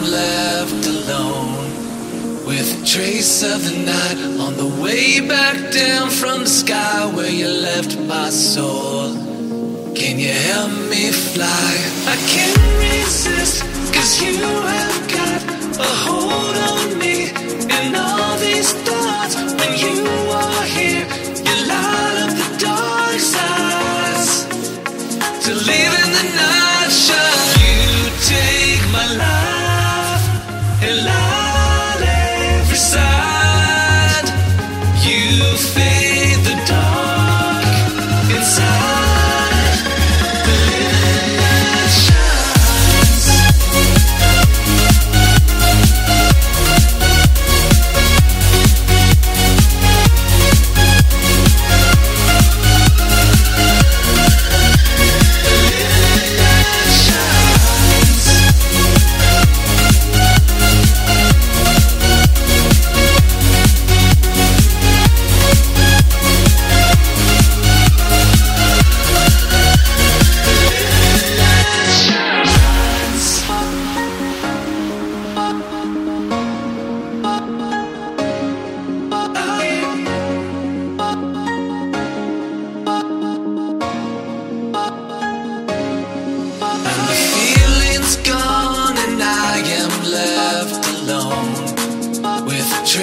Left alone with a trace of the night on the way back down from the sky where you left my soul. Can you help me fly? I can't resist, cause you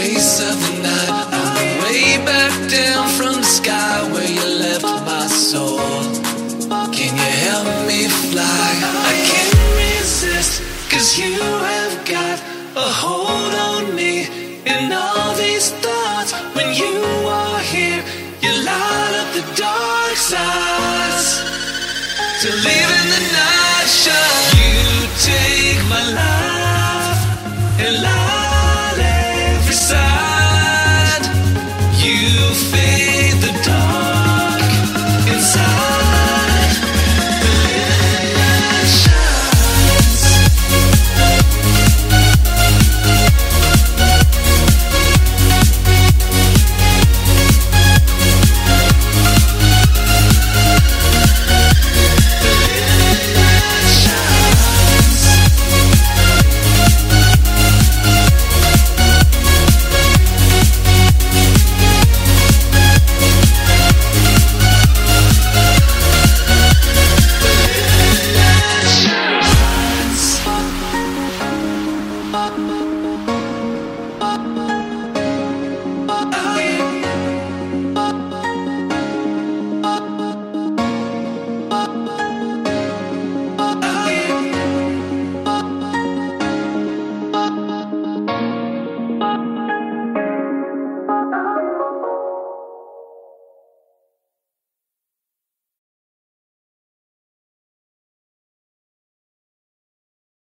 Trace of the night on the way back down from the sky where you left my soul Can you help me fly? I can't resist cause you have got a hold on me And all these thoughts when you are here You light up the dark sides to live in the night shine. You take my life.